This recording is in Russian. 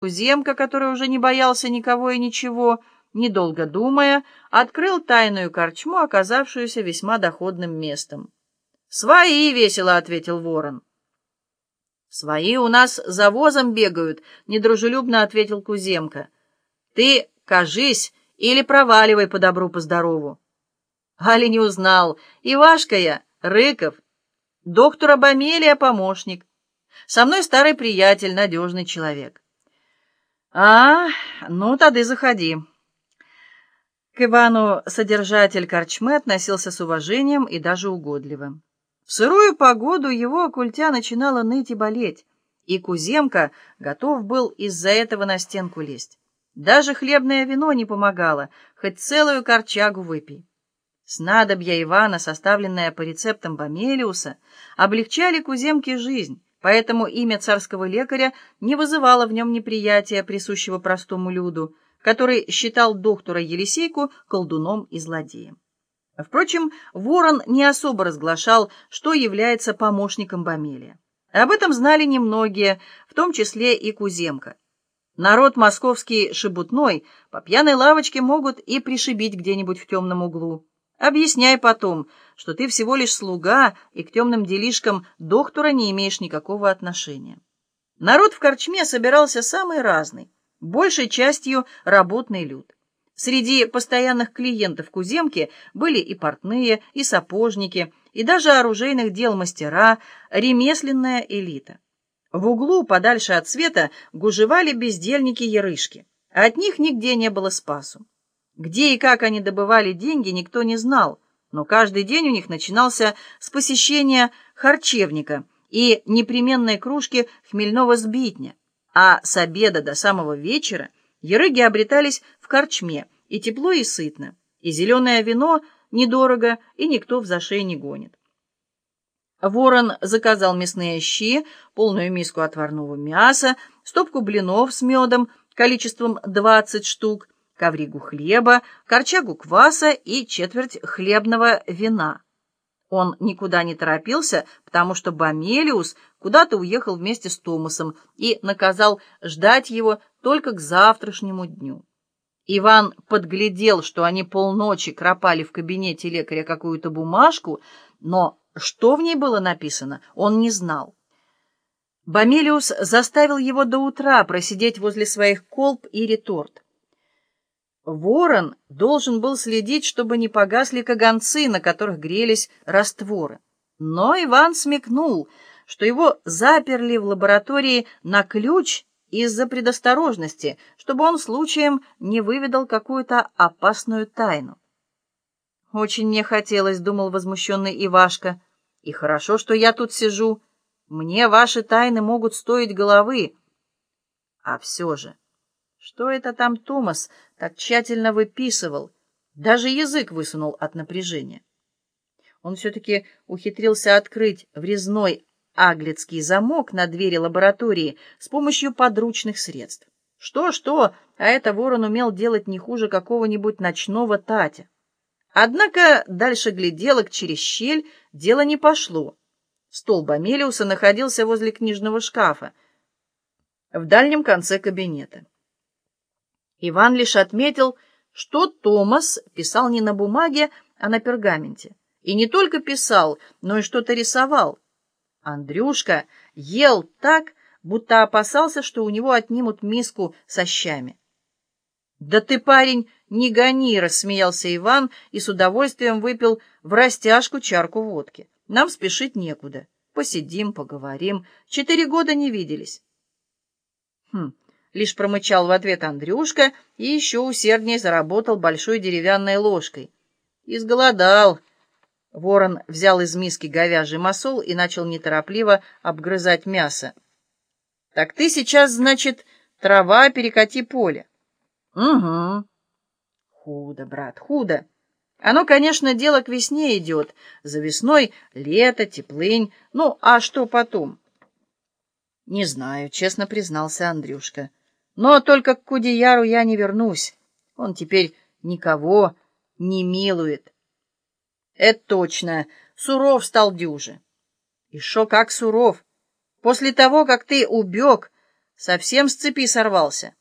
Куземка, который уже не боялся никого и ничего, недолго думая, открыл тайную корчму, оказавшуюся весьма доходным местом. «Свои!» — весело ответил ворон. «Свои у нас за возом бегают», — недружелюбно ответил Куземка. «Ты кажись или проваливай по добру, по здорову». Али не узнал. Ивашка я, Рыков, доктор Абамелия помощник. Со мной старый приятель, надежный человек. «А, ну, тады заходи». К Ивану содержатель корчмы относился с уважением и даже угодливым. В сырую погоду его культя начинала ныть и болеть, и Куземка готов был из-за этого на стенку лезть. Даже хлебное вино не помогало, хоть целую корчагу выпей. Снадобья Ивана, составленные по рецептам Бомелиуса, облегчали Куземке жизнь, Поэтому имя царского лекаря не вызывало в нем неприятия, присущего простому люду, который считал доктора Елисейку колдуном и злодеем. Впрочем, Ворон не особо разглашал, что является помощником Бомелия. Об этом знали немногие, в том числе и Куземка. Народ московский шебутной по пьяной лавочке могут и пришибить где-нибудь в темном углу. Объясняй потом, что ты всего лишь слуга и к темным делишкам доктора не имеешь никакого отношения. Народ в корчме собирался самый разный, большей частью работный люд. Среди постоянных клиентов Куземки были и портные, и сапожники, и даже оружейных дел мастера, ремесленная элита. В углу, подальше от света, гужевали бездельники-ярышки, от них нигде не было спасу. Где и как они добывали деньги, никто не знал, но каждый день у них начинался с посещения харчевника и непременной кружки хмельного сбитня, а с обеда до самого вечера ерыги обретались в корчме, и тепло, и сытно, и зеленое вино недорого, и никто в зашей не гонит. Ворон заказал мясные щи, полную миску отварного мяса, стопку блинов с медом количеством 20 штук, ковригу хлеба, корчагу кваса и четверть хлебного вина. Он никуда не торопился, потому что Бомелиус куда-то уехал вместе с Томасом и наказал ждать его только к завтрашнему дню. Иван подглядел, что они полночи кропали в кабинете лекаря какую-то бумажку, но что в ней было написано, он не знал. Бомелиус заставил его до утра просидеть возле своих колб и реторт. Ворон должен был следить, чтобы не погасли каганцы, на которых грелись растворы. Но Иван смекнул, что его заперли в лаборатории на ключ из-за предосторожности, чтобы он случаем не выведал какую-то опасную тайну. «Очень мне хотелось», — думал возмущенный Ивашка, — «и хорошо, что я тут сижу. Мне ваши тайны могут стоить головы. А все же...» Что это там Томас так тщательно выписывал? Даже язык высунул от напряжения. Он все-таки ухитрился открыть врезной аглицкий замок на двери лаборатории с помощью подручных средств. Что-что, а это ворон умел делать не хуже какого-нибудь ночного Татя. Однако дальше гляделок через щель дело не пошло. Стол Бомелиуса находился возле книжного шкафа в дальнем конце кабинета. Иван лишь отметил, что Томас писал не на бумаге, а на пергаменте. И не только писал, но и что-то рисовал. Андрюшка ел так, будто опасался, что у него отнимут миску со щами. «Да ты, парень, не гони!» — рассмеялся Иван и с удовольствием выпил в растяжку чарку водки. «Нам спешить некуда. Посидим, поговорим. Четыре года не виделись». «Хм, Лишь промычал в ответ Андрюшка и еще усерднее заработал большой деревянной ложкой. Изголодал. Ворон взял из миски говяжий масол и начал неторопливо обгрызать мясо. «Так ты сейчас, значит, трава перекати поле». «Угу». «Худо, брат, худо. Оно, конечно, дело к весне идет. За весной лето, теплынь. Ну, а что потом?» «Не знаю», — честно признался Андрюшка. Но только к Кудеяру я не вернусь. Он теперь никого не милует. Это точно. Суров стал дюже. И шо как суров. После того, как ты убег, Совсем с цепи сорвался.